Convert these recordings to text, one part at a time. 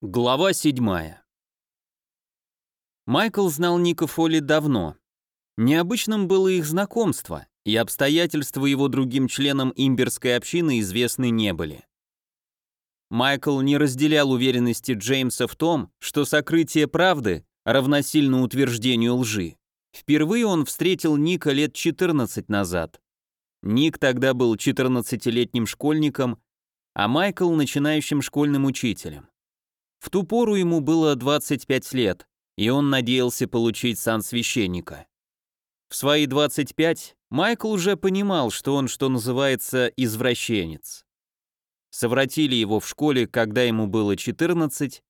Глава 7. Майкл знал Ника Фоли давно. Необычным было их знакомство, и обстоятельства его другим членам имберской общины известны не были. Майкл не разделял уверенности Джеймса в том, что сокрытие правды равносильно утверждению лжи. Впервые он встретил Ника лет 14 назад. Ник тогда был 14-летним школьником, а Майкл – начинающим школьным учителем. В ту пору ему было 25 лет, и он надеялся получить сан священника. В свои 25 Майкл уже понимал, что он, что называется, извращенец. Совратили его в школе, когда ему было 14,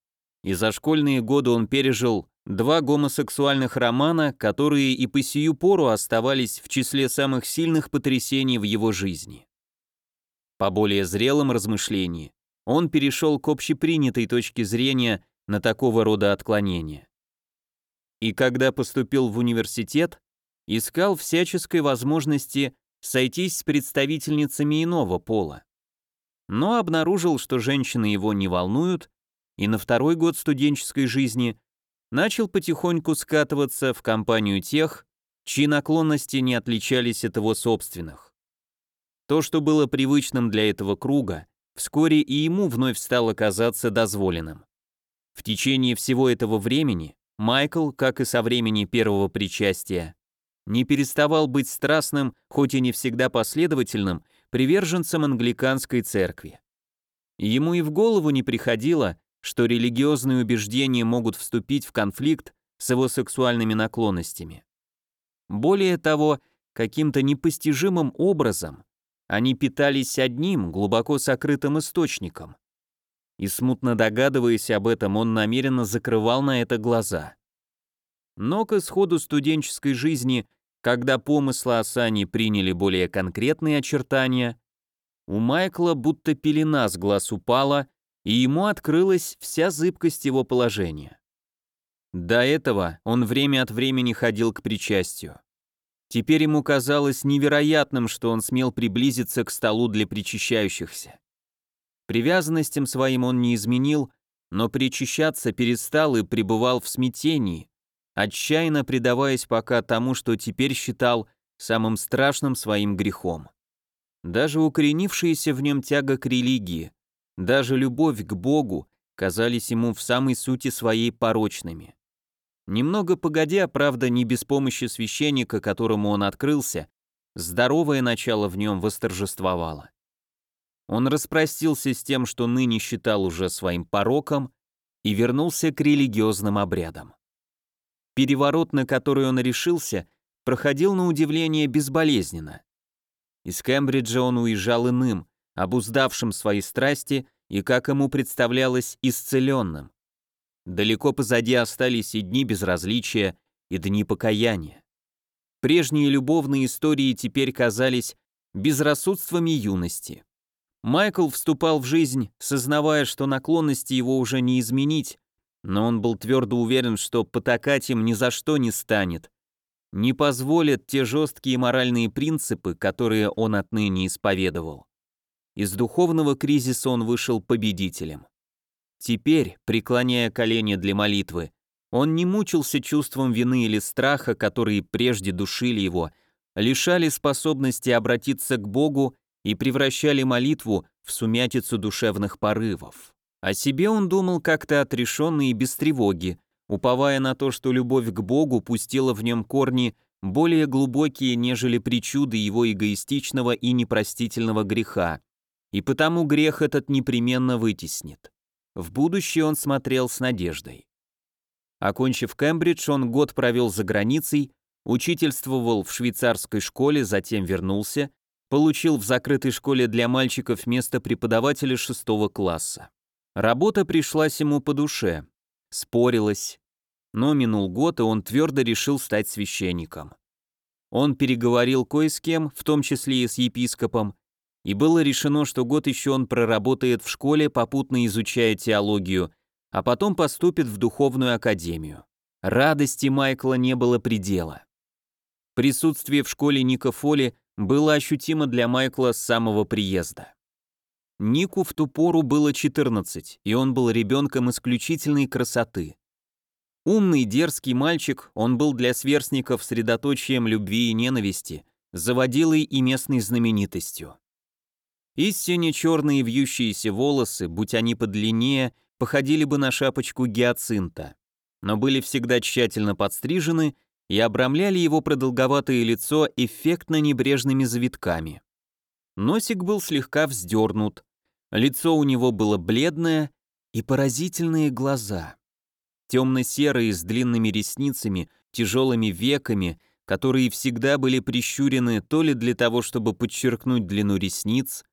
и за школьные годы он пережил два гомосексуальных романа, которые и по сию пору оставались в числе самых сильных потрясений в его жизни. По более зрелым размышлениям, он перешел к общепринятой точке зрения на такого рода отклонения. И когда поступил в университет, искал всяческой возможности сойтись с представительницами иного пола. Но обнаружил, что женщины его не волнуют, и на второй год студенческой жизни начал потихоньку скатываться в компанию тех, чьи наклонности не отличались от его собственных. То, что было привычным для этого круга, вскоре и ему вновь стало казаться дозволенным. В течение всего этого времени Майкл, как и со времени первого причастия, не переставал быть страстным, хоть и не всегда последовательным, приверженцем англиканской церкви. Ему и в голову не приходило, что религиозные убеждения могут вступить в конфликт с его сексуальными наклонностями. Более того, каким-то непостижимым образом они питались одним, глубоко сокрытым источником. И смутно догадываясь об этом, он намеренно закрывал на это глаза. Но к исходу студенческой жизни, когда помыслы о Сане приняли более конкретные очертания, у Майкла будто пелена с глаз упала, и ему открылась вся зыбкость его положения. До этого он время от времени ходил к причастию. Теперь ему казалось невероятным, что он смел приблизиться к столу для причащающихся. Привязанностям своим он не изменил, но причащаться перестал и пребывал в смятении, отчаянно предаваясь пока тому, что теперь считал самым страшным своим грехом. Даже укоренившаяся в нем тяга к религии, даже любовь к Богу казались ему в самой сути своей порочными. Немного погодя, правда, не без помощи священника, которому он открылся, здоровое начало в нем восторжествовало. Он распростился с тем, что ныне считал уже своим пороком, и вернулся к религиозным обрядам. Переворот, на который он решился, проходил на удивление безболезненно. Из Кембриджа он уезжал иным, обуздавшим свои страсти и, как ему представлялось, исцеленным. Далеко позади остались и дни безразличия, и дни покаяния. Прежние любовные истории теперь казались безрассудствами юности. Майкл вступал в жизнь, сознавая, что наклонности его уже не изменить, но он был твердо уверен, что потакать им ни за что не станет. Не позволят те жесткие моральные принципы, которые он отныне исповедовал. Из духовного кризиса он вышел победителем. Теперь, преклоняя колени для молитвы, он не мучился чувством вины или страха, которые прежде душили его, лишали способности обратиться к Богу и превращали молитву в сумятицу душевных порывов. О себе он думал как-то отрешенно и без тревоги, уповая на то, что любовь к Богу пустила в нем корни более глубокие, нежели причуды его эгоистичного и непростительного греха, и потому грех этот непременно вытеснит. В будущее он смотрел с надеждой. Окончив Кембридж, он год провел за границей, учительствовал в швейцарской школе, затем вернулся, получил в закрытой школе для мальчиков место преподавателя шестого класса. Работа пришлась ему по душе, спорилась, но минул год, и он твердо решил стать священником. Он переговорил кое с кем, в том числе и с епископом, и было решено, что год еще он проработает в школе, попутно изучая теологию, а потом поступит в духовную академию. Радости Майкла не было предела. Присутствие в школе Ника Фоли было ощутимо для Майкла с самого приезда. Нику в ту пору было 14, и он был ребенком исключительной красоты. Умный, дерзкий мальчик, он был для сверстников средоточием любви и ненависти, заводилой и местной знаменитостью. Истине черные вьющиеся волосы, будь они подлиннее, походили бы на шапочку гиацинта, но были всегда тщательно подстрижены и обрамляли его продолговатое лицо эффектно небрежными завитками. Носик был слегка вздернут, лицо у него было бледное и поразительные глаза. Темно-серые с длинными ресницами, тяжелыми веками, которые всегда были прищурены то ли для того, чтобы подчеркнуть длину ресниц,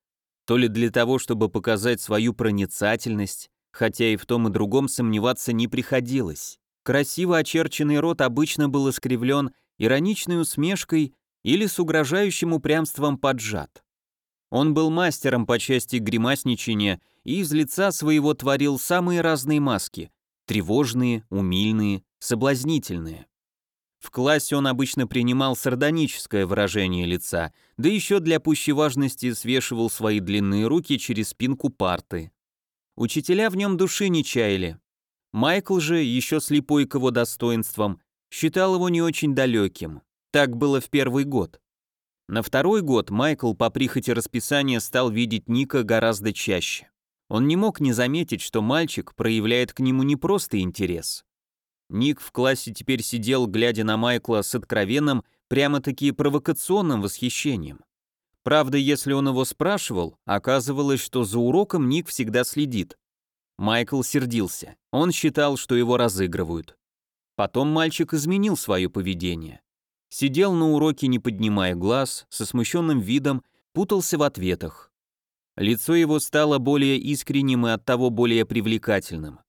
то ли для того, чтобы показать свою проницательность, хотя и в том и другом сомневаться не приходилось. Красиво очерченный рот обычно был искривлен ироничной усмешкой или с угрожающим упрямством поджат. Он был мастером по части гримасничания и из лица своего творил самые разные маски – тревожные, умильные, соблазнительные. В классе он обычно принимал сардоническое выражение лица, да еще для пущей важности свешивал свои длинные руки через спинку парты. Учителя в нем души не чаяли. Майкл же, еще слепой к его достоинствам, считал его не очень далеким. Так было в первый год. На второй год Майкл по прихоти расписания стал видеть Ника гораздо чаще. Он не мог не заметить, что мальчик проявляет к нему не просто интерес, Ник в классе теперь сидел, глядя на Майкла с откровенным, прямо-таки провокационным восхищением. Правда, если он его спрашивал, оказывалось, что за уроком Ник всегда следит. Майкл сердился. Он считал, что его разыгрывают. Потом мальчик изменил свое поведение. Сидел на уроке, не поднимая глаз, со смущенным видом, путался в ответах. Лицо его стало более искренним и оттого более привлекательным.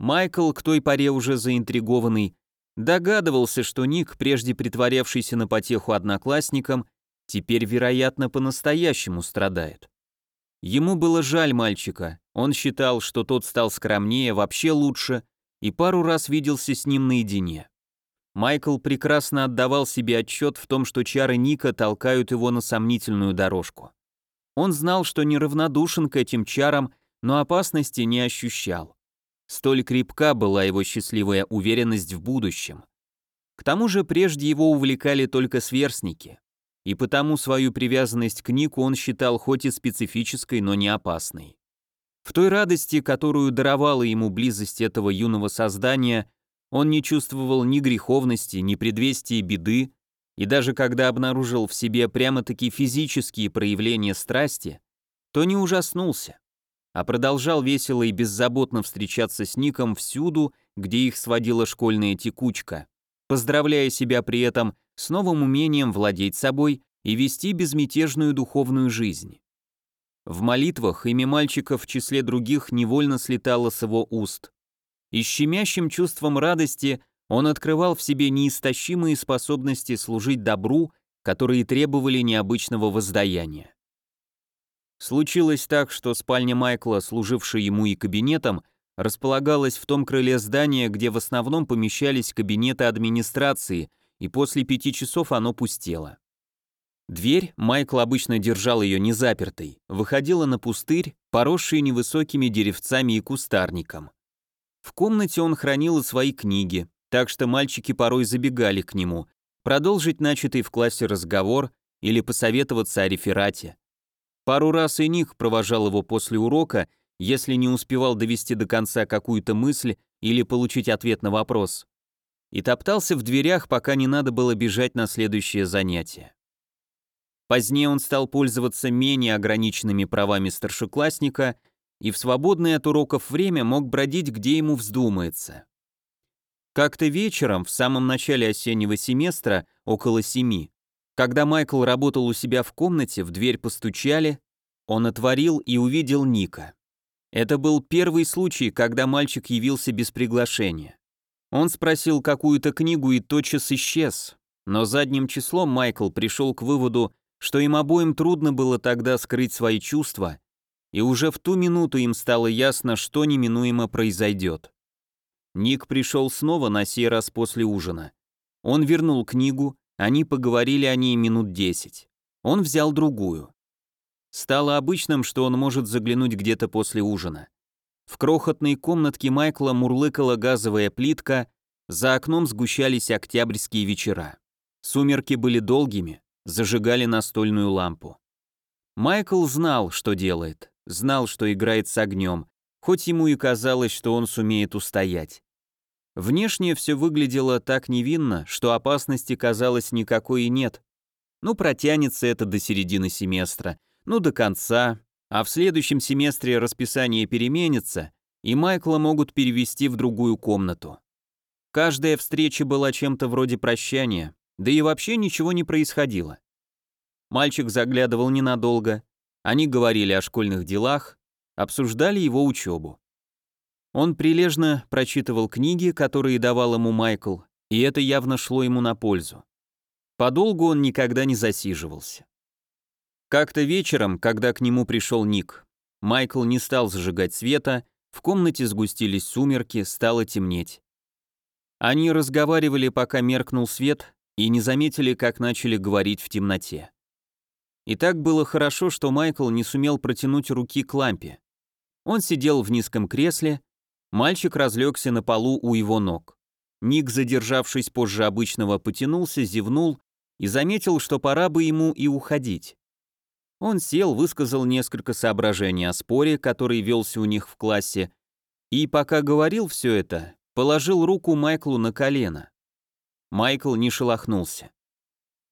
Майкл, к той поре уже заинтригованный, догадывался, что Ник, прежде притворявшийся на потеху одноклассникам, теперь, вероятно, по-настоящему страдает. Ему было жаль мальчика, он считал, что тот стал скромнее, вообще лучше, и пару раз виделся с ним наедине. Майкл прекрасно отдавал себе отчет в том, что чары Ника толкают его на сомнительную дорожку. Он знал, что неравнодушен к этим чарам, но опасности не ощущал. Столь крепка была его счастливая уверенность в будущем. К тому же прежде его увлекали только сверстники, и потому свою привязанность к Нику он считал хоть и специфической, но не опасной. В той радости, которую даровала ему близость этого юного создания, он не чувствовал ни греховности, ни предвестия беды, и даже когда обнаружил в себе прямо-таки физические проявления страсти, то не ужаснулся а продолжал весело и беззаботно встречаться с Ником всюду, где их сводила школьная текучка, поздравляя себя при этом с новым умением владеть собой и вести безмятежную духовную жизнь. В молитвах имя мальчика в числе других невольно слетало с его уст. И щемящим чувством радости он открывал в себе неистощимые способности служить добру, которые требовали необычного воздаяния. Случилось так, что спальня Майкла, служившая ему и кабинетом, располагалась в том крыле здания, где в основном помещались кабинеты администрации, и после пяти часов оно пустело. Дверь, Майкл обычно держал ее незапертой, выходила на пустырь, поросший невысокими деревцами и кустарником. В комнате он хранил свои книги, так что мальчики порой забегали к нему, продолжить начатый в классе разговор или посоветоваться о реферате. Пару раз и Ник провожал его после урока, если не успевал довести до конца какую-то мысль или получить ответ на вопрос. И топтался в дверях, пока не надо было бежать на следующее занятие. Позднее он стал пользоваться менее ограниченными правами старшеклассника и в свободное от уроков время мог бродить, где ему вздумается. Как-то вечером, в самом начале осеннего семестра, около семи, когда Майкл работал у себя в комнате, в дверь постучали, он отворил и увидел Ника. Это был первый случай, когда мальчик явился без приглашения. Он спросил какую-то книгу и тотчас исчез, но задним числом Майкл пришел к выводу, что им обоим трудно было тогда скрыть свои чувства, и уже в ту минуту им стало ясно, что неминуемо произойдет. Ник пришел снова на сей раз после ужина. Он вернул книгу, они поговорили о ней минут десять. Он взял другую. Стало обычным, что он может заглянуть где-то после ужина. В крохотной комнатке Майкла мурлыкала газовая плитка, за окном сгущались октябрьские вечера. Сумерки были долгими, зажигали настольную лампу. Майкл знал, что делает, знал, что играет с огнем, хоть ему и казалось, что он сумеет устоять. Внешне все выглядело так невинно, что опасности, казалось, никакой и нет. Ну, протянется это до середины семестра, ну, до конца, а в следующем семестре расписание переменится, и Майкла могут перевести в другую комнату. Каждая встреча была чем-то вроде прощания, да и вообще ничего не происходило. Мальчик заглядывал ненадолго, они говорили о школьных делах, обсуждали его учебу. Он прилежно прочитывал книги, которые давал ему Майкл, и это явно шло ему на пользу. Подолгу он никогда не засиживался. Как-то вечером, когда к нему пришел Ник, Майкл не стал зажигать света, в комнате сгустились сумерки, стало темнеть. Они разговаривали, пока меркнул свет, и не заметили, как начали говорить в темноте. И так было хорошо, что Майкл не сумел протянуть руки к лампе. Он сидел в низком кресле, мальчик разлегся на полу у его ног. Ник, задержавшись позже обычного, потянулся, зевнул и заметил, что пора бы ему и уходить. Он сел, высказал несколько соображений о споре, который велся у них в классе, и пока говорил все это, положил руку Майклу на колено. Майкл не шелохнулся.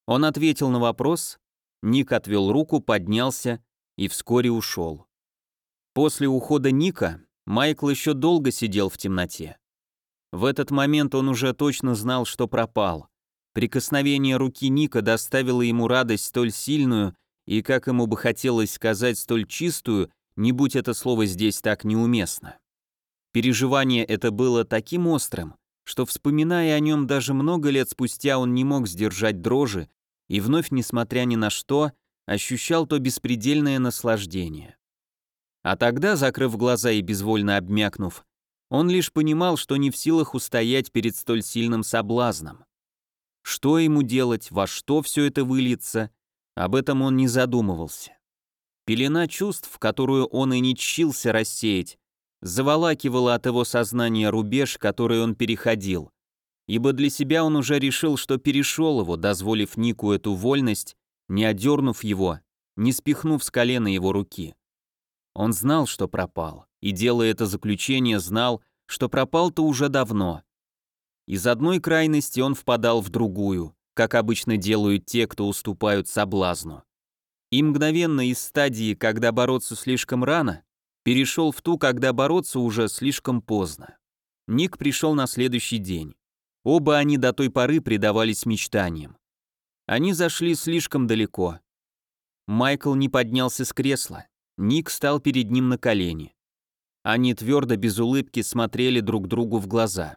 Он ответил на вопрос, Ник отвел руку, поднялся и вскоре ушел. После ухода Ника Майкл еще долго сидел в темноте. В этот момент он уже точно знал, что пропал. Прикосновение руки Ника доставило ему радость столь сильную и, как ему бы хотелось сказать, столь чистую, не будь это слово здесь так неуместно. Переживание это было таким острым, что, вспоминая о нем даже много лет спустя, он не мог сдержать дрожи и вновь, несмотря ни на что, ощущал то беспредельное наслаждение. А тогда, закрыв глаза и безвольно обмякнув, он лишь понимал, что не в силах устоять перед столь сильным соблазном. Что ему делать, во что все это выльется, об этом он не задумывался. Пелена чувств, которую он и не чщился рассеять, заволакивала от его сознания рубеж, который он переходил, ибо для себя он уже решил, что перешел его, дозволив Нику эту вольность, не одернув его, не спихнув с колена его руки. Он знал, что пропал, и, делая это заключение, знал, что пропал-то уже давно. Из одной крайности он впадал в другую, как обычно делают те, кто уступают соблазну. И мгновенно из стадии, когда бороться слишком рано, перешел в ту, когда бороться уже слишком поздно. Ник пришел на следующий день. Оба они до той поры предавались мечтаниям. Они зашли слишком далеко. Майкл не поднялся с кресла. Ник стал перед ним на колени. Они твердо, без улыбки, смотрели друг другу в глаза.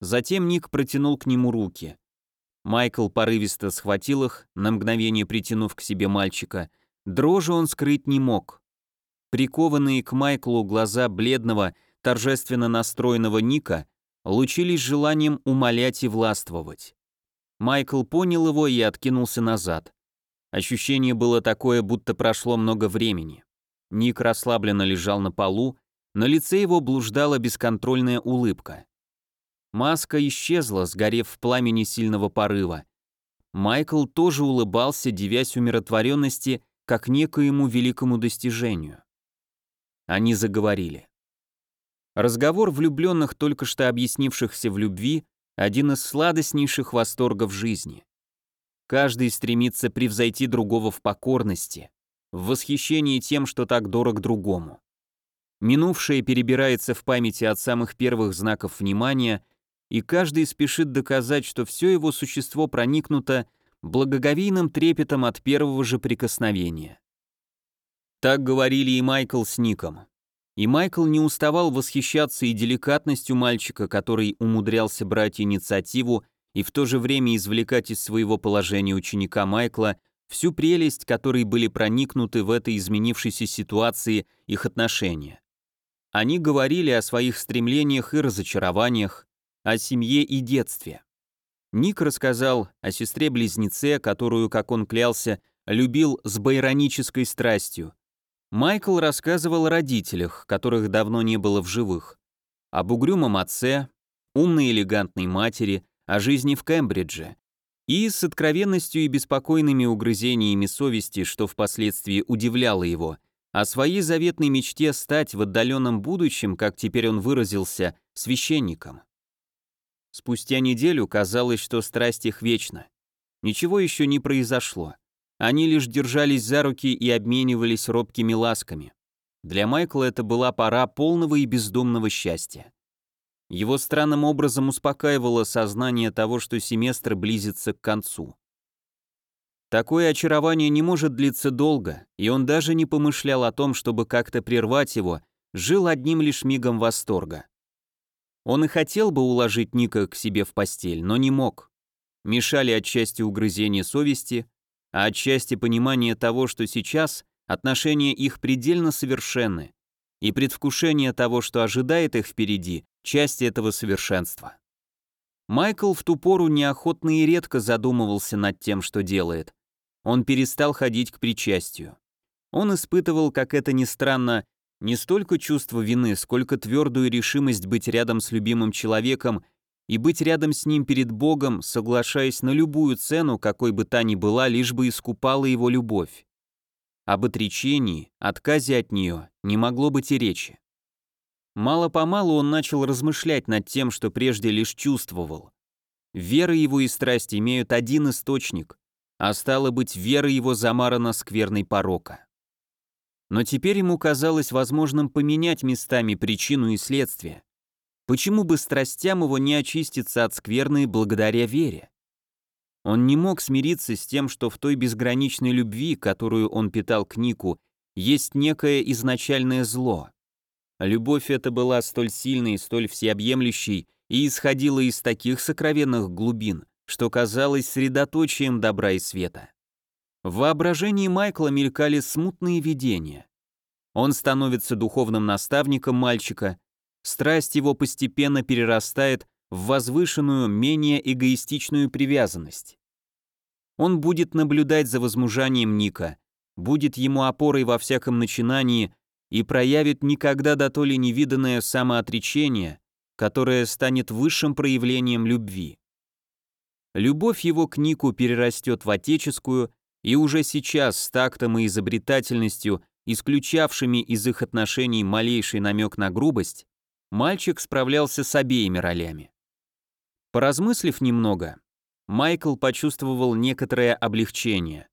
Затем Ник протянул к нему руки. Майкл порывисто схватил их, на мгновение притянув к себе мальчика. Дрожи он скрыть не мог. Прикованные к Майклу глаза бледного, торжественно настроенного Ника лучились желанием умолять и властвовать. Майкл понял его и откинулся назад. Ощущение было такое, будто прошло много времени. Ник расслабленно лежал на полу, на лице его блуждала бесконтрольная улыбка. Маска исчезла, сгорев в пламени сильного порыва. Майкл тоже улыбался, девясь умиротворенности, как некоему великому достижению. Они заговорили. Разговор влюбленных, только что объяснившихся в любви, один из сладостнейших восторгов жизни. Каждый стремится превзойти другого в покорности, в восхищении тем, что так дорог другому. Минувшее перебирается в памяти от самых первых знаков внимания, и каждый спешит доказать, что все его существо проникнуто благоговейным трепетом от первого же прикосновения. Так говорили и Майкл с Ником. И Майкл не уставал восхищаться и деликатностью мальчика, который умудрялся брать инициативу и в то же время извлекать из своего положения ученика Майкла всю прелесть, которой были проникнуты в этой изменившейся ситуации их отношения. Они говорили о своих стремлениях и разочарованиях, о семье и детстве. Ник рассказал о сестре-близнеце, которую, как он клялся, любил с байронической страстью. Майкл рассказывал о родителях, которых давно не было в живых, об угрюмом отце, умной элегантной матери, о жизни в Кембридже, и с откровенностью и беспокойными угрызениями совести, что впоследствии удивляло его, о своей заветной мечте стать в отдаленном будущем, как теперь он выразился, священником. Спустя неделю казалось, что страсть их вечна. Ничего еще не произошло. Они лишь держались за руки и обменивались робкими ласками. Для Майкла это была пора полного и бездумного счастья. Его странным образом успокаивало сознание того, что семестр близится к концу. Такое очарование не может длиться долго, и он даже не помышлял о том, чтобы как-то прервать его, жил одним лишь мигом восторга. Он и хотел бы уложить Ника к себе в постель, но не мог. Мешали отчасти угрызения совести, а отчасти понимание того, что сейчас отношения их предельно совершенны, и предвкушение того, что ожидает их впереди, часть этого совершенства. Майкл в ту пору неохотно и редко задумывался над тем, что делает. Он перестал ходить к причастию. Он испытывал, как это ни странно, не столько чувство вины, сколько твердую решимость быть рядом с любимым человеком и быть рядом с ним перед Богом, соглашаясь на любую цену, какой бы та ни была, лишь бы искупала его любовь. Об отречении, отказе от нее не могло быть и речи. Мало-помалу он начал размышлять над тем, что прежде лишь чувствовал. Вера его и страсть имеют один источник, а стало быть, вера его замарана скверной порока. Но теперь ему казалось возможным поменять местами причину и следствие. Почему бы страстям его не очиститься от скверны благодаря вере? Он не мог смириться с тем, что в той безграничной любви, которую он питал к Нику, есть некое изначальное зло. Любовь эта была столь сильной, столь всеобъемлющей и исходила из таких сокровенных глубин, что казалось средоточием добра и света. В воображении Майкла мелькали смутные видения. Он становится духовным наставником мальчика, страсть его постепенно перерастает в возвышенную, менее эгоистичную привязанность. Он будет наблюдать за возмужанием Ника, будет ему опорой во всяком начинании и проявит никогда до то ли невиданное самоотречение, которое станет высшим проявлением любви. Любовь его к Нику перерастет в отеческую, и уже сейчас с тактом и изобретательностью, исключавшими из их отношений малейший намек на грубость, мальчик справлялся с обеими ролями. Поразмыслив немного, Майкл почувствовал некоторое облегчение.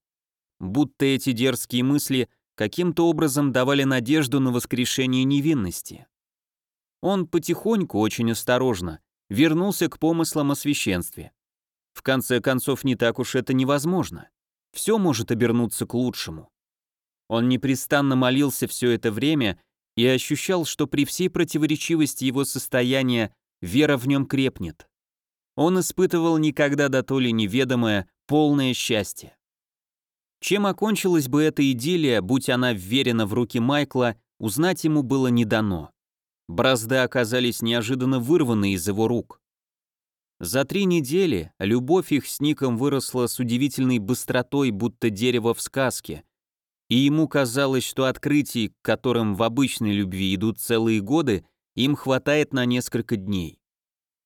Будто эти дерзкие мысли каким-то образом давали надежду на воскрешение невинности. Он потихоньку, очень осторожно, вернулся к помыслам о священстве. В конце концов, не так уж это невозможно. Все может обернуться к лучшему. Он непрестанно молился все это время и ощущал, что при всей противоречивости его состояния вера в нем крепнет. Он испытывал никогда до то ли неведомое, полное счастье. Чем окончилась бы эта идиллия, будь она вверена в руки Майкла, узнать ему было не дано. Бразды оказались неожиданно вырваны из его рук. За три недели любовь их с Ником выросла с удивительной быстротой, будто дерево в сказке, и ему казалось, что открытий, к которым в обычной любви идут целые годы, им хватает на несколько дней.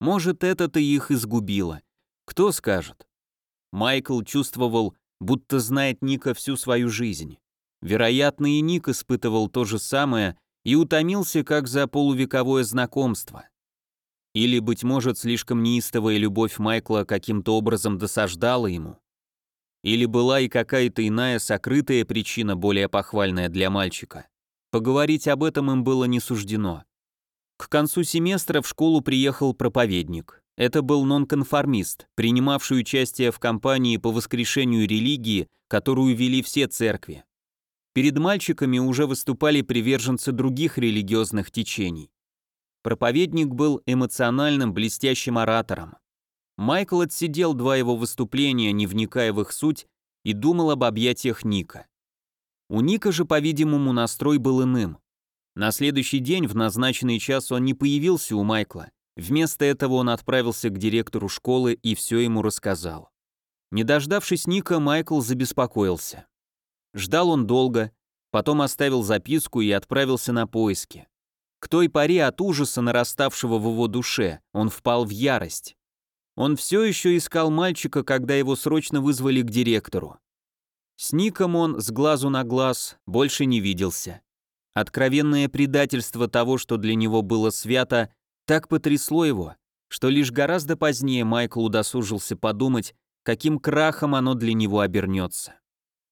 Может, это-то их изгубило. Кто скажет? Майкл чувствовал, будто знает Ника всю свою жизнь. Вероятно, и Ник испытывал то же самое и утомился, как за полувековое знакомство. Или, быть может, слишком неистовая любовь Майкла каким-то образом досаждала ему. Или была и какая-то иная сокрытая причина, более похвальная для мальчика. Поговорить об этом им было не суждено. К концу семестра в школу приехал проповедник. Это был нонконформист, принимавший участие в кампании по воскрешению религии, которую вели все церкви. Перед мальчиками уже выступали приверженцы других религиозных течений. Проповедник был эмоциональным, блестящим оратором. Майкл отсидел два его выступления, не вникая в их суть, и думал об объятиях Ника. У Ника же, по-видимому, настрой был иным. На следующий день в назначенный час он не появился у Майкла. Вместо этого он отправился к директору школы и все ему рассказал. Не дождавшись Ника, Майкл забеспокоился. Ждал он долго, потом оставил записку и отправился на поиски. К той поре от ужаса, нараставшего в его душе, он впал в ярость. Он все еще искал мальчика, когда его срочно вызвали к директору. С Ником он с глазу на глаз больше не виделся. Откровенное предательство того, что для него было свято, так потрясло его, что лишь гораздо позднее Майкл удосужился подумать, каким крахом оно для него обернется.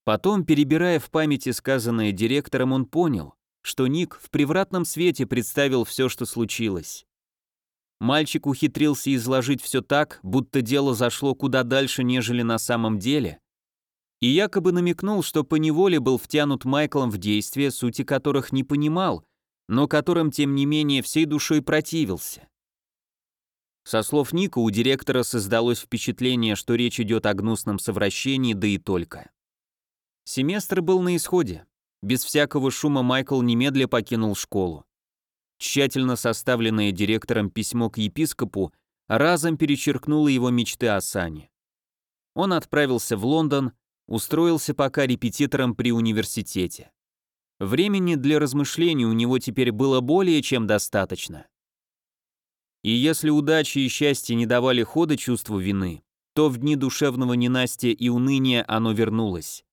Потом, перебирая в памяти сказанное директором, он понял, что Ник в превратном свете представил все, что случилось. Мальчик ухитрился изложить все так, будто дело зашло куда дальше, нежели на самом деле, и якобы намекнул, что поневоле был втянут Майклом в действия, сути которых не понимал, но которым, тем не менее, всей душой противился. Со слов Ника у директора создалось впечатление, что речь идет о гнусном совращении, да и только. Семестр был на исходе. Без всякого шума Майкл немедля покинул школу. Тщательно составленное директором письмо к епископу разом перечеркнуло его мечты о Сане. Он отправился в Лондон, устроился пока репетитором при университете. Времени для размышлений у него теперь было более чем достаточно. И если удачи и счастье не давали хода чувству вины, то в дни душевного ненастья и уныния оно вернулось.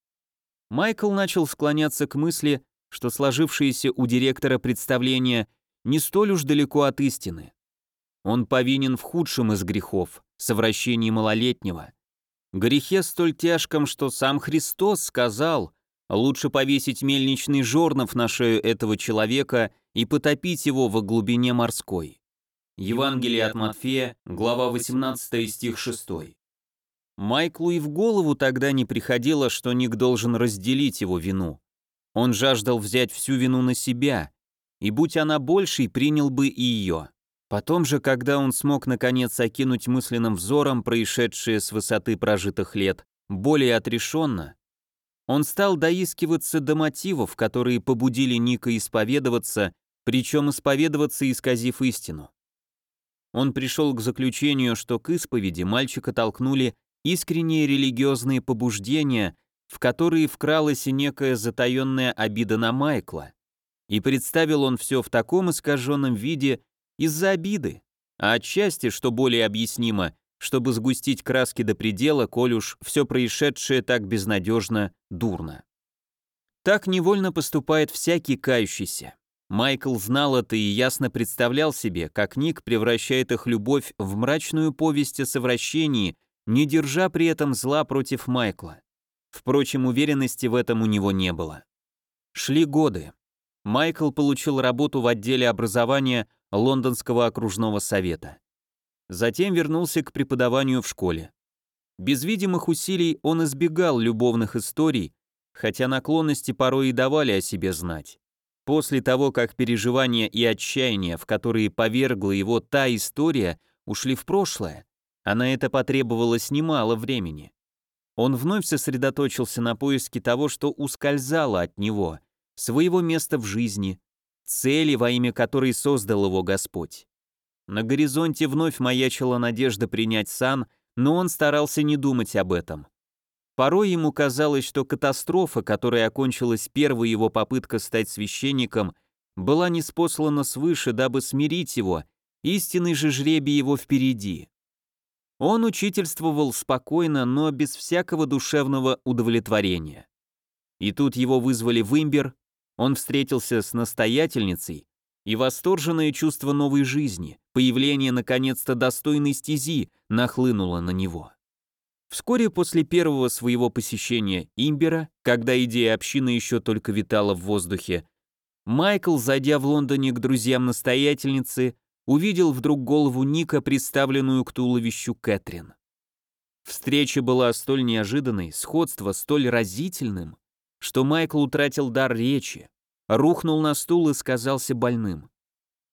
Майкл начал склоняться к мысли, что сложившееся у директора представление не столь уж далеко от истины. Он повинен в худшем из грехов, совращении малолетнего. Грехе столь тяжком, что сам Христос сказал, лучше повесить мельничный жорнов на шею этого человека и потопить его во глубине морской. Евангелие от Матфея, глава 18 стих 6. Майклу и в голову тогда не приходило, что Ник должен разделить его вину. Он жаждал взять всю вину на себя, и будь она большей, принял бы и ее. Потом же, когда он смог наконец окинуть мысленным взором происшедшее с высоты прожитых лет более отрешенно, он стал доискиваться до мотивов, которые побудили Ника исповедоваться, причем исповедоваться, исказив истину. Он пришел к заключению, что к исповеди мальчика толкнули искренние религиозные побуждения, в которые вкралась и некая затаенная обида на Майкла. И представил он все в таком искаженном виде из-за обиды, а отчасти, что более объяснимо, чтобы сгустить краски до предела, коль уж все происшедшее так безнадежно дурно. Так невольно поступает всякий кающийся. Майкл знал это и ясно представлял себе, как Ник превращает их любовь в мрачную повесть о совращении, не держа при этом зла против Майкла. Впрочем, уверенности в этом у него не было. Шли годы. Майкл получил работу в отделе образования Лондонского окружного совета. Затем вернулся к преподаванию в школе. Без видимых усилий он избегал любовных историй, хотя наклонности порой и давали о себе знать. После того, как переживания и отчаяние, в которые повергла его та история, ушли в прошлое, а на это потребовалось немало времени. Он вновь сосредоточился на поиске того, что ускользало от него, своего места в жизни, цели, во имя которой создал его Господь. На горизонте вновь маячила надежда принять сан, но он старался не думать об этом. Порой ему казалось, что катастрофа, которая окончилась первой его попытка стать священником, была неспослана свыше, дабы смирить его, истинный же жребий его впереди. Он учительствовал спокойно, но без всякого душевного удовлетворения. И тут его вызвали в имбер, он встретился с настоятельницей, и восторженное чувство новой жизни, появление наконец-то достойной стези, нахлынуло на него. Вскоре после первого своего посещения Имбера, когда идея общины еще только витала в воздухе, Майкл, зайдя в Лондоне к друзьям настоятельницы, увидел вдруг голову Ника, приставленную к туловищу Кэтрин. Встреча была столь неожиданной, сходство столь разительным, что Майкл утратил дар речи, рухнул на стул и сказался больным.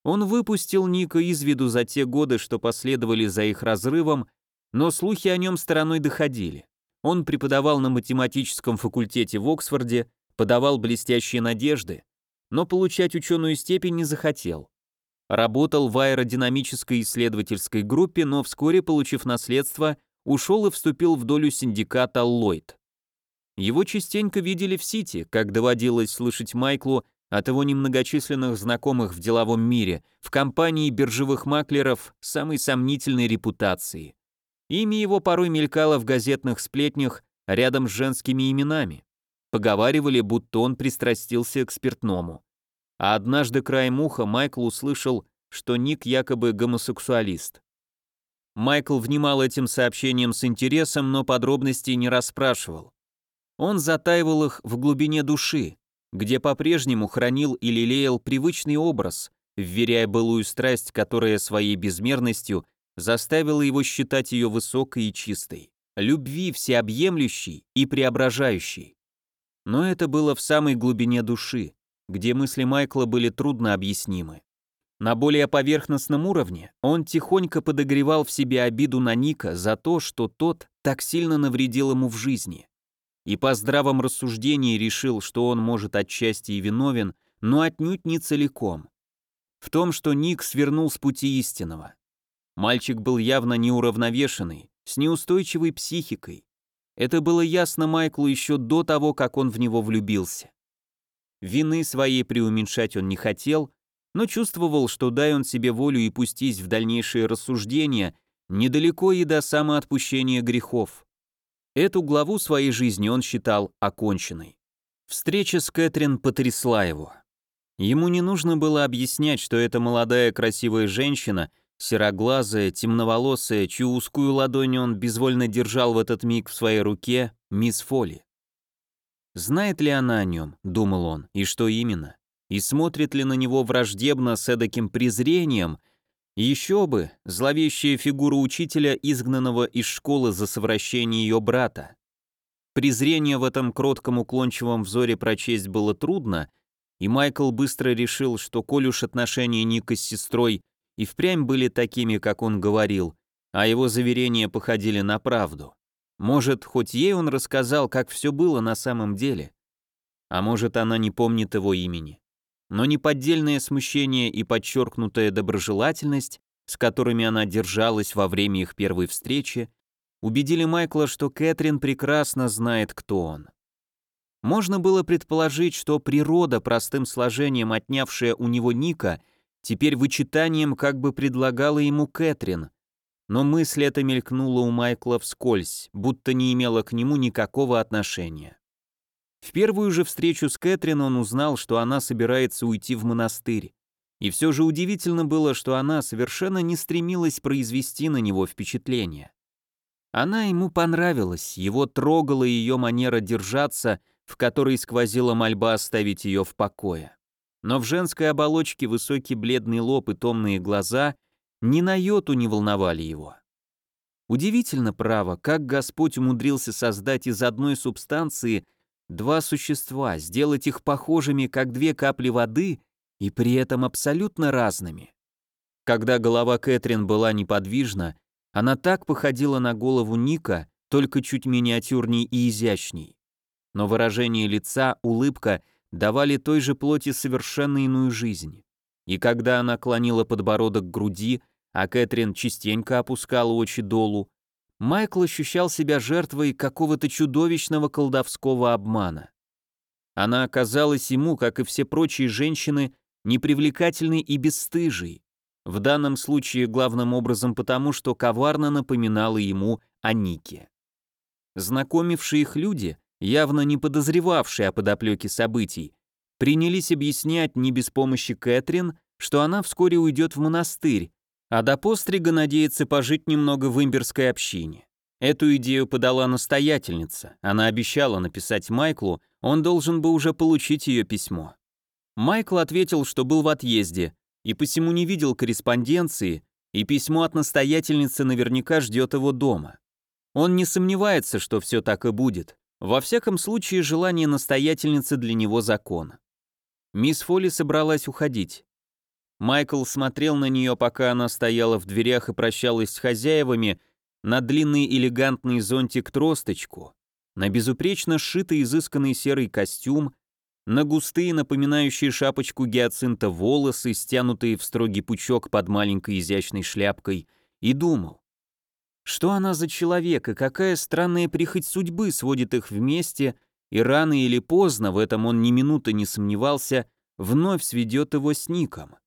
Он выпустил Ника из виду за те годы, что последовали за их разрывом, но слухи о нем стороной доходили. Он преподавал на математическом факультете в Оксфорде, подавал блестящие надежды, но получать ученую степень не захотел. Работал в аэродинамической исследовательской группе, но вскоре, получив наследство, ушел и вступил в долю синдиката Lloyd. Его частенько видели в Сити, как доводилось слышать Майклу от его немногочисленных знакомых в деловом мире, в компании биржевых маклеров самой сомнительной репутации. Имя его порой мелькало в газетных сплетнях рядом с женскими именами. Поговаривали, будто он пристрастился к спиртному. А однажды краем уха Майкл услышал, что Ник якобы гомосексуалист. Майкл внимал этим сообщениям с интересом, но подробностей не расспрашивал. Он затаивал их в глубине души, где по-прежнему хранил и лелеял привычный образ, вверяя былую страсть, которая своей безмерностью заставила его считать ее высокой и чистой, любви всеобъемлющей и преображающей. Но это было в самой глубине души, где мысли Майкла были трудно объяснимы. На более поверхностном уровне он тихонько подогревал в себе обиду на Ника за то, что тот так сильно навредил ему в жизни и по здравом рассуждении решил, что он может отчасти и виновен, но отнюдь не целиком. В том, что Ник свернул с пути истинного. Мальчик был явно неуравновешенный, с неустойчивой психикой. Это было ясно Майклу еще до того, как он в него влюбился. Вины своей преуменьшать он не хотел, но чувствовал, что дай он себе волю и пустись в дальнейшие рассуждения, недалеко и до самоотпущения грехов. Эту главу своей жизни он считал оконченной. Встреча с Кэтрин потрясла его. Ему не нужно было объяснять, что эта молодая красивая женщина, сероглазая, темноволосая, чью узкую ладонь он безвольно держал в этот миг в своей руке, мисс Фоли. Знает ли она о нем, думал он, и что именно? И смотрит ли на него враждебно с эдаким презрением – еще бы, зловещая фигура учителя, изгнанного из школы за совращение ее брата. Презрение в этом кротком уклончивом взоре прочесть было трудно, и Майкл быстро решил, что коль уж отношения Ника с сестрой и впрямь были такими, как он говорил, а его заверения походили на правду. Может, хоть ей он рассказал, как все было на самом деле. А может, она не помнит его имени но неподдельное смущение и подчеркнутая доброжелательность, с которыми она держалась во время их первой встречи, убедили Майкла, что Кэтрин прекрасно знает, кто он. Можно было предположить, что природа, простым сложением отнявшая у него Ника, теперь вычитанием как бы предлагала ему Кэтрин, но мысль эта мелькнула у Майкла вскользь, будто не имела к нему никакого отношения. В первую же встречу с Кэтрин он узнал, что она собирается уйти в монастырь. И все же удивительно было, что она совершенно не стремилась произвести на него впечатление. Она ему понравилась, его трогала ее манера держаться, в которой сквозила мольба оставить ее в покое. Но в женской оболочке высокий бледный лоб и томные глаза ни на йоту не волновали его. Удивительно, право, как Господь умудрился создать из одной субстанции – два существа, сделать их похожими, как две капли воды, и при этом абсолютно разными. Когда голова Кэтрин была неподвижна, она так походила на голову Ника, только чуть миниатюрней и изящней. Но выражение лица, улыбка давали той же плоти совершенно иную жизнь. И когда она клонила подбородок к груди, а Кэтрин частенько опускала очи долу, Майкл ощущал себя жертвой какого-то чудовищного колдовского обмана. Она оказалась ему, как и все прочие женщины, непривлекательной и бесстыжей, в данном случае главным образом потому, что коварно напоминала ему о Нике. Знакомившие их люди, явно не подозревавшие о подоплеке событий, принялись объяснять не без помощи Кэтрин, что она вскоре уйдет в монастырь, а до пострига надеется пожить немного в имбирской общине. Эту идею подала настоятельница, она обещала написать Майклу, он должен бы уже получить ее письмо. Майкл ответил, что был в отъезде, и посему не видел корреспонденции, и письмо от настоятельницы наверняка ждет его дома. Он не сомневается, что все так и будет. Во всяком случае, желание настоятельницы для него закон. Мисс Фолли собралась уходить. Майкл смотрел на нее, пока она стояла в дверях и прощалась с хозяевами, на длинный элегантный зонтик-тросточку, на безупречно сшитый изысканный серый костюм, на густые, напоминающие шапочку гиацинта волосы, стянутые в строгий пучок под маленькой изящной шляпкой, и думал. Что она за человек и какая странная прихоть судьбы сводит их вместе, и рано или поздно, в этом он ни минуты не сомневался, вновь сведет его с Ником.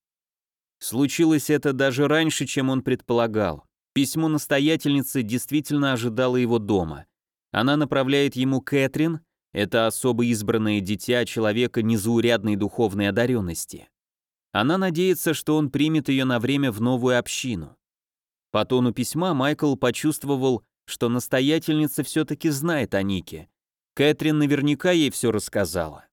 Случилось это даже раньше, чем он предполагал. Письмо настоятельницы действительно ожидало его дома. Она направляет ему Кэтрин, это особо избранное дитя человека незаурядной духовной одаренности. Она надеется, что он примет ее на время в новую общину. По тону письма Майкл почувствовал, что настоятельница все-таки знает о Нике. Кэтрин наверняка ей все рассказала.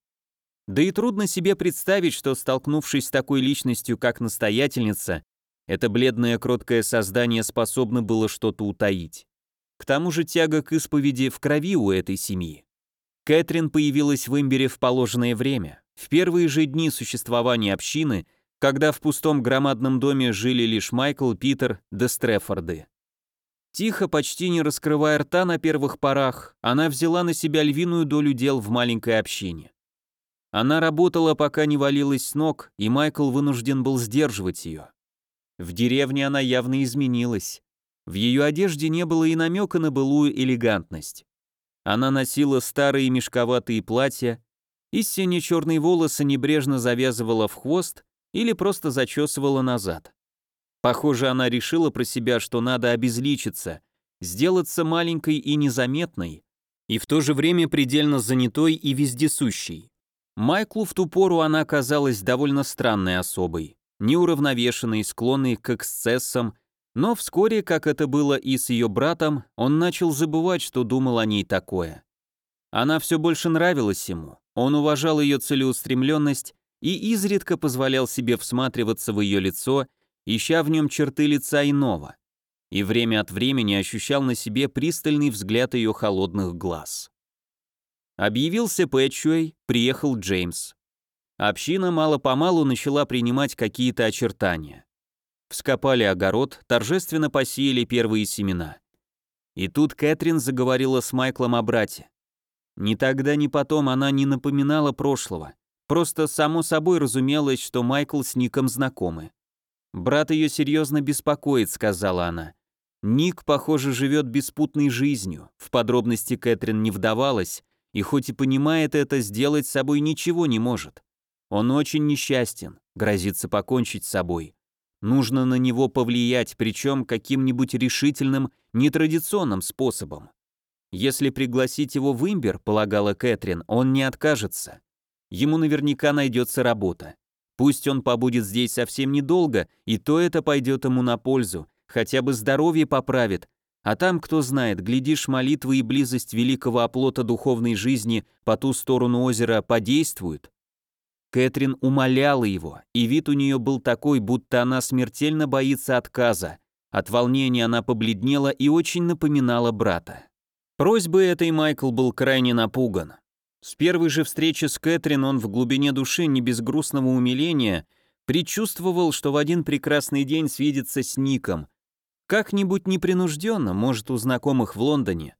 Да и трудно себе представить, что, столкнувшись с такой личностью, как настоятельница, это бледное кроткое создание способно было что-то утаить. К тому же тяга к исповеди в крови у этой семьи. Кэтрин появилась в Имбере в положенное время, в первые же дни существования общины, когда в пустом громадном доме жили лишь Майкл, Питер да Стрефорды. Тихо, почти не раскрывая рта на первых порах, она взяла на себя львиную долю дел в маленькой общине. Она работала, пока не валилась с ног, и Майкл вынужден был сдерживать ее. В деревне она явно изменилась. В ее одежде не было и намека на былую элегантность. Она носила старые мешковатые платья, и сине-черные волосы небрежно завязывала в хвост или просто зачесывала назад. Похоже, она решила про себя, что надо обезличиться, сделаться маленькой и незаметной, и в то же время предельно занятой и вездесущей. Майклу в ту пору она казалась довольно странной особой, неуравновешенной, склонной к эксцессам но вскоре, как это было и с ее братом, он начал забывать, что думал о ней такое. Она все больше нравилась ему, он уважал ее целеустремленность и изредка позволял себе всматриваться в ее лицо, ища в нем черты лица иного, и время от времени ощущал на себе пристальный взгляд ее холодных глаз. Объявился Пэтчуэй, приехал Джеймс. Община мало-помалу начала принимать какие-то очертания вскопали огород, торжественно посеяли первые семена. И тут Кэтрин заговорила с Майклом о брате. Ни тогда, ни потом она не напоминала прошлого. Просто само собой разумелось, что Майкл с Ником знакомы. «Брат ее серьезно беспокоит», — сказала она. «Ник, похоже, живет беспутной жизнью». В подробности Кэтрин не вдавалась, и хоть и понимает это, сделать с собой ничего не может. Он очень несчастен, грозится покончить с собой. Нужно на него повлиять, причем каким-нибудь решительным, нетрадиционным способом. Если пригласить его в имбер, полагала Кэтрин, он не откажется. Ему наверняка найдется работа. Пусть он побудет здесь совсем недолго, и то это пойдет ему на пользу, хотя бы здоровье поправит, а там, кто знает, глядишь, молитвы и близость великого оплота духовной жизни по ту сторону озера подействуют. Кэтрин умоляла его, и вид у нее был такой, будто она смертельно боится отказа. От волнения она побледнела и очень напоминала брата. Просьбой этой Майкл был крайне напуган. С первой же встречи с Кэтрин он в глубине души, не без грустного умиления, предчувствовал, что в один прекрасный день свидится с Ником. Как-нибудь непринужденно, может, у знакомых в Лондоне.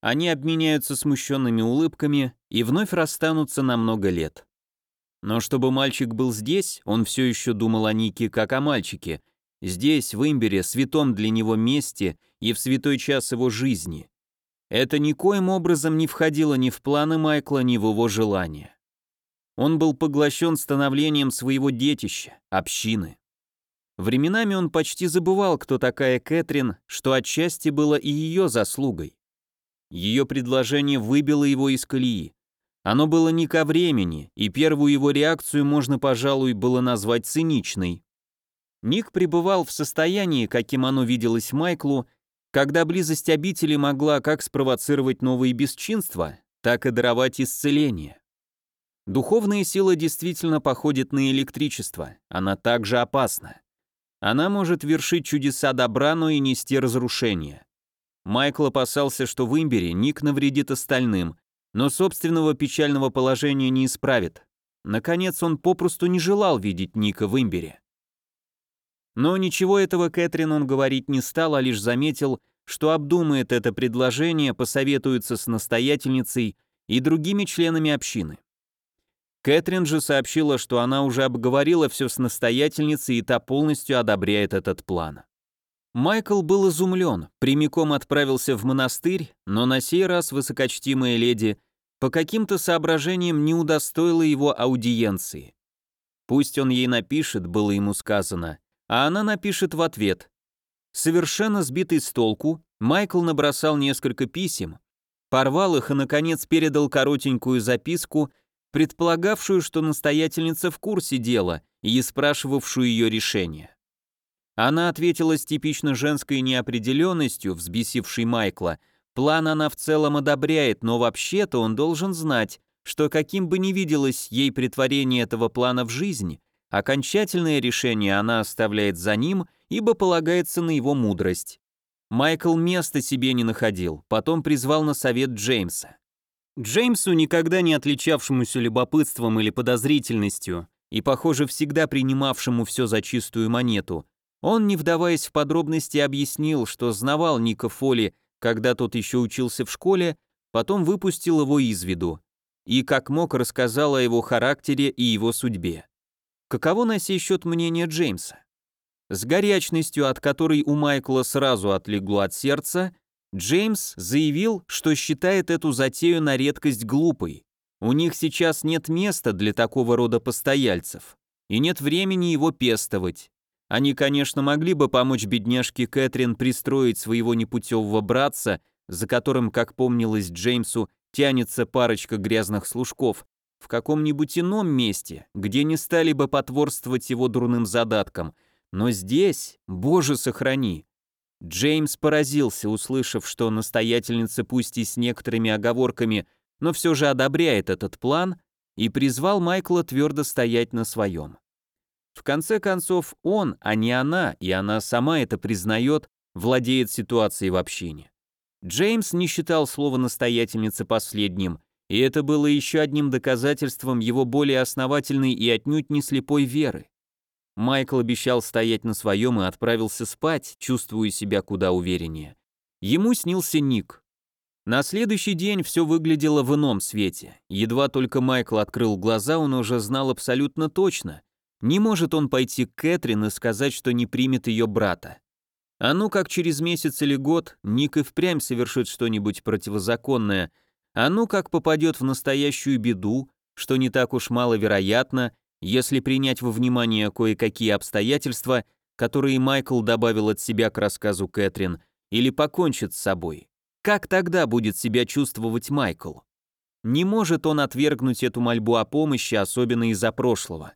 Они обменяются смущенными улыбками и вновь расстанутся на много лет. Но чтобы мальчик был здесь, он все еще думал о Нике как о мальчике, здесь, в Имбере, святом для него месте и в святой час его жизни. Это никоим образом не входило ни в планы Майкла, ни в его желания. Он был поглощен становлением своего детища, общины. Временами он почти забывал, кто такая Кэтрин, что отчасти было и ее заслугой. Ее предложение выбило его из колеи. Оно было не ко времени, и первую его реакцию можно, пожалуй, было назвать циничной. Ник пребывал в состоянии, каким оно виделось Майклу, когда близость обители могла как спровоцировать новые бесчинства, так и даровать исцеление. Духовная сила действительно походит на электричество, она также опасна. Она может вершить чудеса добра, но и нести разрушение. Майкл опасался, что в имбире Ник навредит остальным, но собственного печального положения не исправит. Наконец, он попросту не желал видеть Ника в имбире. Но ничего этого Кэтрин он говорить не стал, а лишь заметил, что обдумает это предложение, посоветуется с настоятельницей и другими членами общины. Кэтрин же сообщила, что она уже обговорила все с настоятельницей, и та полностью одобряет этот план. Майкл был изумлен, прямиком отправился в монастырь, но на сей раз высокочтимая леди по каким-то соображениям не удостоила его аудиенции. Пусть он ей напишет, было ему сказано, а она напишет в ответ. Совершенно сбитый с толку, Майкл набросал несколько писем, порвал их и, наконец, передал коротенькую записку, предполагавшую, что настоятельница в курсе дела и спрашивавшую ее решение. Она ответила с типично женской неопределенностью, взбесившей Майкла. План она в целом одобряет, но вообще-то он должен знать, что каким бы ни виделось ей притворение этого плана в жизнь, окончательное решение она оставляет за ним, ибо полагается на его мудрость. Майкл места себе не находил, потом призвал на совет Джеймса. Джеймсу, никогда не отличавшемуся любопытством или подозрительностью, и, похоже, всегда принимавшему все за чистую монету, он, не вдаваясь в подробности, объяснил, что знавал Ника Фоли, когда тот еще учился в школе, потом выпустил его из виду, и как мог рассказал о его характере и его судьбе. Каково на сей счет мнение Джеймса? С горячностью, от которой у Майкла сразу отлегло от сердца, Джеймс заявил, что считает эту затею на редкость глупой. У них сейчас нет места для такого рода постояльцев, и нет времени его пестовать. Они, конечно, могли бы помочь бедняжке Кэтрин пристроить своего непутевого братца, за которым, как помнилось Джеймсу, тянется парочка грязных служков, в каком-нибудь ином месте, где не стали бы потворствовать его дурным задаткам. Но здесь, боже сохрани! Джеймс поразился, услышав, что настоятельница пусть и с некоторыми оговорками, но все же одобряет этот план, и призвал Майкла твердо стоять на своем. В конце концов, он, а не она, и она сама это признает, владеет ситуацией в общине. Джеймс не считал слово настоятельницы последним, и это было еще одним доказательством его более основательной и отнюдь не слепой веры. Майкл обещал стоять на своем и отправился спать, чувствуя себя куда увереннее. Ему снился Ник. На следующий день все выглядело в ином свете. Едва только Майкл открыл глаза, он уже знал абсолютно точно. Не может он пойти к Кэтрин и сказать, что не примет ее брата. А ну как через месяц или год Ник и впрямь совершит что-нибудь противозаконное, а ну как попадет в настоящую беду, что не так уж маловероятно, если принять во внимание кое-какие обстоятельства, которые Майкл добавил от себя к рассказу Кэтрин, или покончит с собой. Как тогда будет себя чувствовать Майкл? Не может он отвергнуть эту мольбу о помощи, особенно из-за прошлого.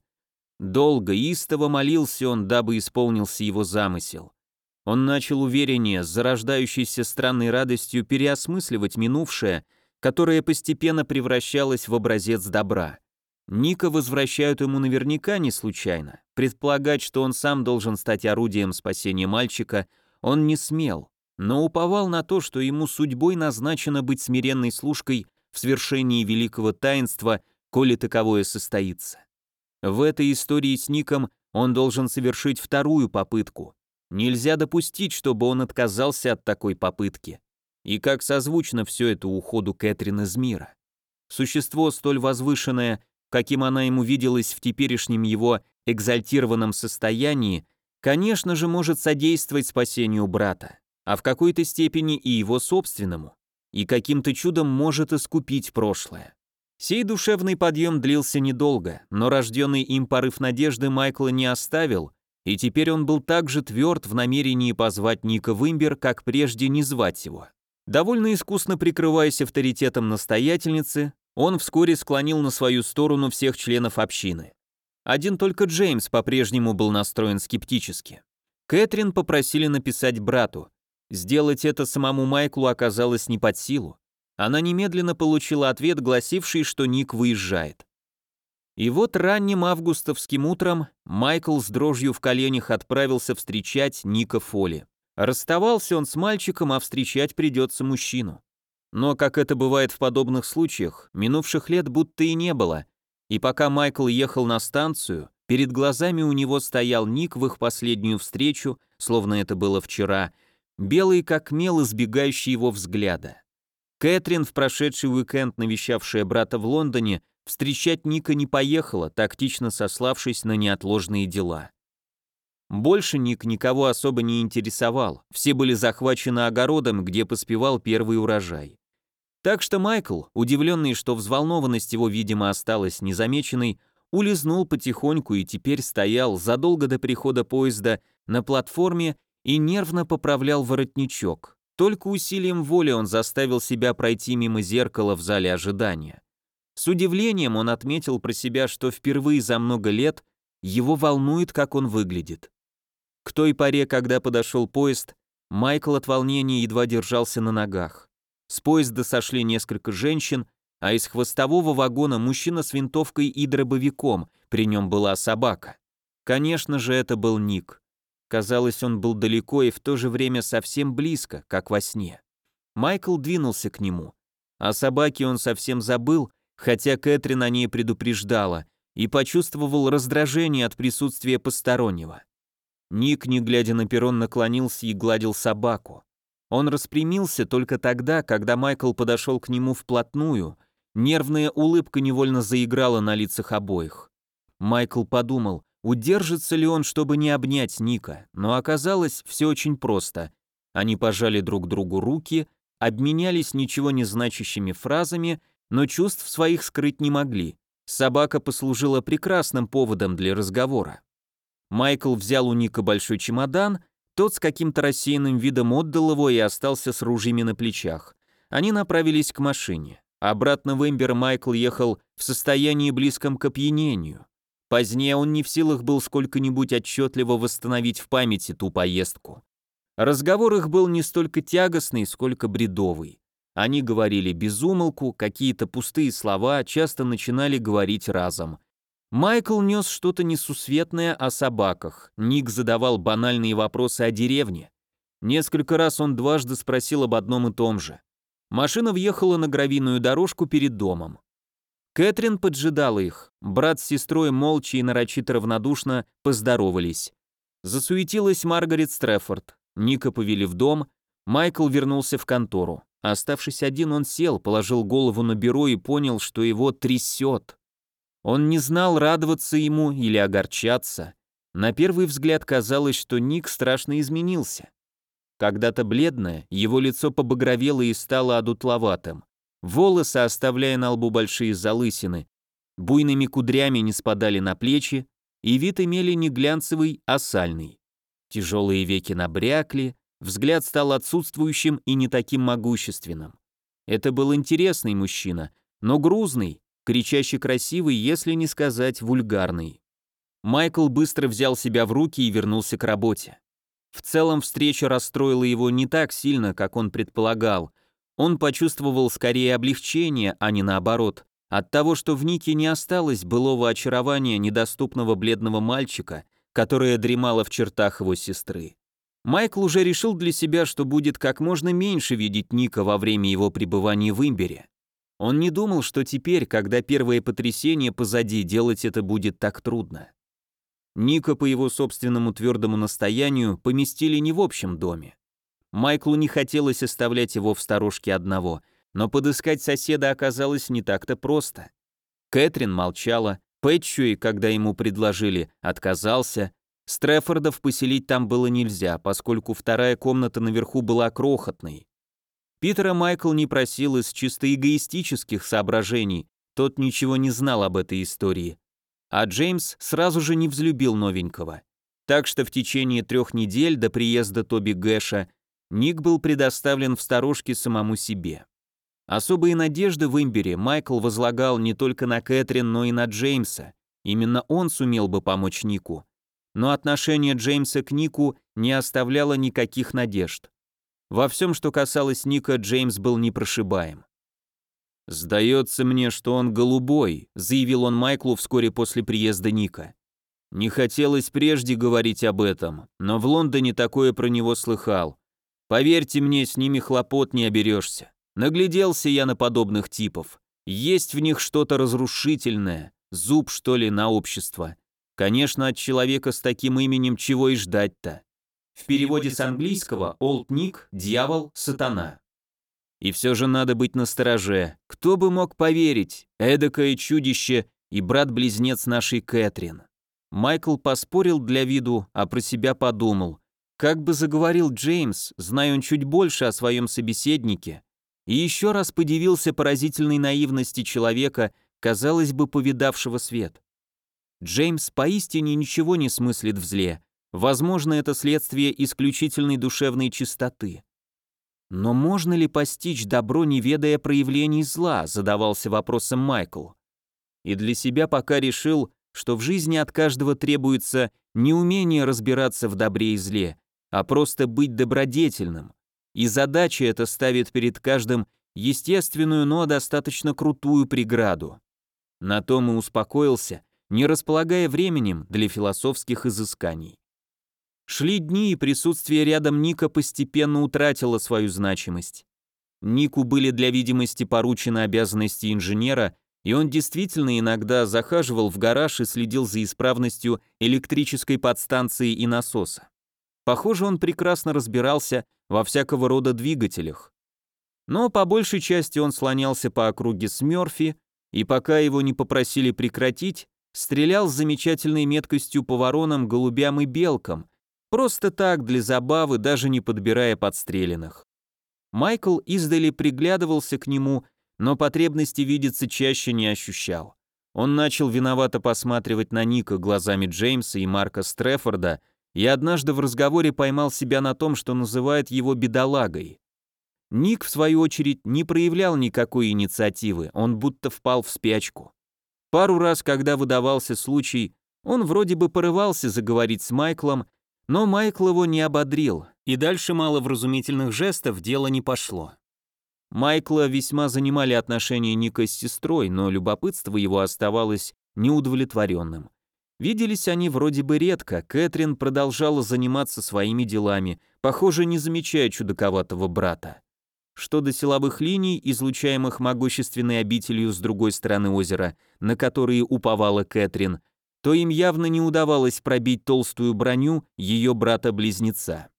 Долго, истово молился он, дабы исполнился его замысел. Он начал увереннее, с зарождающейся странной радостью переосмысливать минувшее, которое постепенно превращалось в образец добра. Ника возвращают ему наверняка не случайно. Предполагать, что он сам должен стать орудием спасения мальчика, он не смел, но уповал на то, что ему судьбой назначено быть смиренной служкой в свершении великого таинства, коли таковое состоится. В этой истории с Ником он должен совершить вторую попытку. Нельзя допустить, чтобы он отказался от такой попытки. И как созвучно все это уходу Кэтрин из мира. Существо столь возвышенное, каким она ему виделась в теперешнем его экзальтированном состоянии, конечно же, может содействовать спасению брата, а в какой-то степени и его собственному, и каким-то чудом может искупить прошлое. Сей душевный подъем длился недолго, но рожденный им порыв надежды Майкла не оставил, и теперь он был так же тверд в намерении позвать Ника Вимбер, как прежде не звать его. Довольно искусно прикрываясь авторитетом настоятельницы, он вскоре склонил на свою сторону всех членов общины. Один только Джеймс по-прежнему был настроен скептически. Кэтрин попросили написать брату. Сделать это самому Майклу оказалось не под силу она немедленно получила ответ, гласивший, что Ник выезжает. И вот ранним августовским утром Майкл с дрожью в коленях отправился встречать Ника Фоли. Расставался он с мальчиком, а встречать придется мужчину. Но, как это бывает в подобных случаях, минувших лет будто и не было. И пока Майкл ехал на станцию, перед глазами у него стоял Ник в их последнюю встречу, словно это было вчера, белый как мел, избегающий его взгляда. Кэтрин, в прошедший уикенд навещавшая брата в Лондоне, встречать Ника не поехала, тактично сославшись на неотложные дела. Больше Ник никого особо не интересовал, все были захвачены огородом, где поспевал первый урожай. Так что Майкл, удивленный, что взволнованность его, видимо, осталась незамеченной, улизнул потихоньку и теперь стоял задолго до прихода поезда на платформе и нервно поправлял воротничок. Только усилием воли он заставил себя пройти мимо зеркала в зале ожидания. С удивлением он отметил про себя, что впервые за много лет его волнует, как он выглядит. К той поре, когда подошел поезд, Майкл от волнения едва держался на ногах. С поезда сошли несколько женщин, а из хвостового вагона мужчина с винтовкой и дробовиком, при нем была собака. Конечно же, это был Ник. Казалось, он был далеко и в то же время совсем близко, как во сне. Майкл двинулся к нему. О собаке он совсем забыл, хотя Кэтрин о ней предупреждала, и почувствовал раздражение от присутствия постороннего. Ник, не глядя на перрон, наклонился и гладил собаку. Он распрямился только тогда, когда Майкл подошел к нему вплотную. Нервная улыбка невольно заиграла на лицах обоих. Майкл подумал, удержится ли он, чтобы не обнять Ника, но оказалось все очень просто. Они пожали друг другу руки, обменялись ничего не значащими фразами, но чувств своих скрыть не могли. Собака послужила прекрасным поводом для разговора. Майкл взял у Ника большой чемодан, тот с каким-то рассеянным видом отдал его и остался с ружьями на плечах. Они направились к машине. Обратно в Эмбер Майкл ехал в состоянии близком к опьянению. Позднее он не в силах был сколько-нибудь отчетливо восстановить в памяти ту поездку. Разговор их был не столько тягостный, сколько бредовый. Они говорили без умолку, какие-то пустые слова часто начинали говорить разом. Майкл нес что-то несусветное о собаках, Ник задавал банальные вопросы о деревне. Несколько раз он дважды спросил об одном и том же. Машина въехала на гравийную дорожку перед домом. Кэтрин поджидала их. Брат с сестрой молча и нарочито равнодушно поздоровались. Засуетилась Маргарет Стрефорд. Ника повели в дом. Майкл вернулся в контору. Оставшись один, он сел, положил голову на бюро и понял, что его трясет. Он не знал, радоваться ему или огорчаться. На первый взгляд казалось, что Ник страшно изменился. Когда-то бледное, его лицо побагровело и стало одутловатым. Волосы, оставляя на лбу большие залысины, буйными кудрями не спадали на плечи, и вид имели не глянцевый, а сальный. Тяжелые веки набрякли, взгляд стал отсутствующим и не таким могущественным. Это был интересный мужчина, но грузный, кричаще красивый, если не сказать вульгарный. Майкл быстро взял себя в руки и вернулся к работе. В целом встреча расстроила его не так сильно, как он предполагал. Он почувствовал скорее облегчение, а не наоборот, от того, что в Нике не осталось былого очарования недоступного бледного мальчика, которое дремало в чертах его сестры. Майкл уже решил для себя, что будет как можно меньше видеть Ника во время его пребывания в Имбере. Он не думал, что теперь, когда первое потрясение позади, делать это будет так трудно. Ника по его собственному твердому настоянию поместили не в общем доме. Майклу не хотелось оставлять его в сторожке одного, но подыскать соседа оказалось не так-то просто. Кэтрин молчала, Пэтчуи, когда ему предложили, отказался. Стрефордов поселить там было нельзя, поскольку вторая комната наверху была крохотной. Питера Майкл не просил из чисто эгоистических соображений, тот ничего не знал об этой истории. А Джеймс сразу же не взлюбил новенького. Так что в течение трех недель до приезда Тоби Гэша Ник был предоставлен в сторожке самому себе. Особые надежды в Имбере Майкл возлагал не только на Кэтрин, но и на Джеймса. Именно он сумел бы помочь Нику. Но отношение Джеймса к Нику не оставляло никаких надежд. Во всем, что касалось Ника, Джеймс был непрошибаем. «Сдается мне, что он голубой», — заявил он Майклу вскоре после приезда Ника. «Не хотелось прежде говорить об этом, но в Лондоне такое про него слыхал. Поверьте мне, с ними хлопот не оберешься. Нагляделся я на подобных типов. Есть в них что-то разрушительное, зуб, что ли, на общество. Конечно, от человека с таким именем чего и ждать-то. В переводе с английского «Олд Ник» – «Дьявол», «Сатана». И все же надо быть настороже. Кто бы мог поверить? Эдакое чудище и брат-близнец нашей Кэтрин. Майкл поспорил для виду, а про себя подумал. Как бы заговорил Джеймс, зная он чуть больше о своем собеседнике, и еще раз подивился поразительной наивности человека, казалось бы, повидавшего свет. Джеймс поистине ничего не смыслит в зле, возможно, это следствие исключительной душевной чистоты. Но можно ли постичь добро, не ведая проявлений зла, задавался вопросом Майкл. И для себя пока решил, что в жизни от каждого требуется не умение разбираться в добре и зле, а просто быть добродетельным. И задача эта ставит перед каждым естественную, но достаточно крутую преграду. На том и успокоился, не располагая временем для философских изысканий. Шли дни, и присутствие рядом Ника постепенно утратило свою значимость. Нику были для видимости поручены обязанности инженера, и он действительно иногда захаживал в гараж и следил за исправностью электрической подстанции и насоса. Похоже, он прекрасно разбирался во всякого рода двигателях. Но по большей части он слонялся по округе с Мёрфи, и пока его не попросили прекратить, стрелял с замечательной меткостью по воронам, голубям и белкам, просто так, для забавы, даже не подбирая подстреленных. Майкл издали приглядывался к нему, но потребности видеться чаще не ощущал. Он начал виновато посматривать на Ника глазами Джеймса и Марка Стрефорда, и однажды в разговоре поймал себя на том, что называет его бедолагой. Ник, в свою очередь, не проявлял никакой инициативы, он будто впал в спячку. Пару раз, когда выдавался случай, он вроде бы порывался заговорить с Майклом, но Майкл его не ободрил, и дальше мало вразумительных жестов дело не пошло. Майкла весьма занимали отношения Ника с сестрой, но любопытство его оставалось неудовлетворенным. Виделись они вроде бы редко, Кэтрин продолжала заниматься своими делами, похоже, не замечая чудаковатого брата. Что до силовых линий, излучаемых могущественной обителью с другой стороны озера, на которые уповала Кэтрин, то им явно не удавалось пробить толстую броню ее брата-близнеца.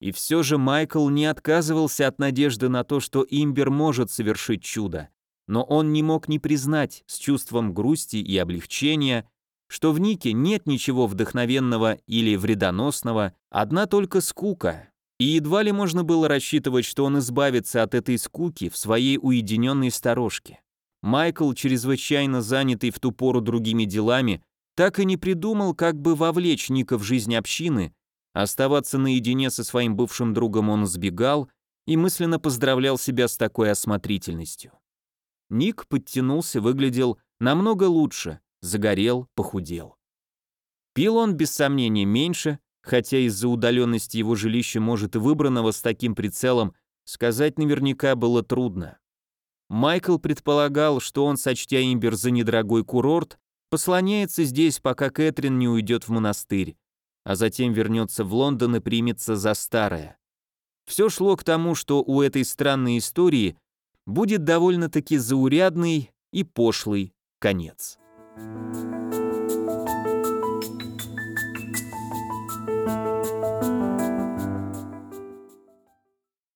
И все же Майкл не отказывался от надежды на то, что Имбер может совершить чудо, но он не мог не признать с чувством грусти и облегчения, что в Нике нет ничего вдохновенного или вредоносного, одна только скука. И едва ли можно было рассчитывать, что он избавится от этой скуки в своей уединенной сторожке. Майкл, чрезвычайно занятый в ту пору другими делами, так и не придумал, как бы вовлечь Ника в жизнь общины, оставаться наедине со своим бывшим другом он сбегал и мысленно поздравлял себя с такой осмотрительностью. Ник подтянулся, выглядел намного лучше, загорел, похудел. Пил он, без сомнения, меньше, хотя из-за удаленности его жилища, может, и выбранного с таким прицелом, сказать наверняка было трудно. Майкл предполагал, что он, сочтя имбир за недорогой курорт, послоняется здесь, пока Кэтрин не уйдет в монастырь, а затем вернется в Лондон и примется за старое. Все шло к тому, что у этой странной истории будет довольно-таки заурядный и пошлый конец. Thank you.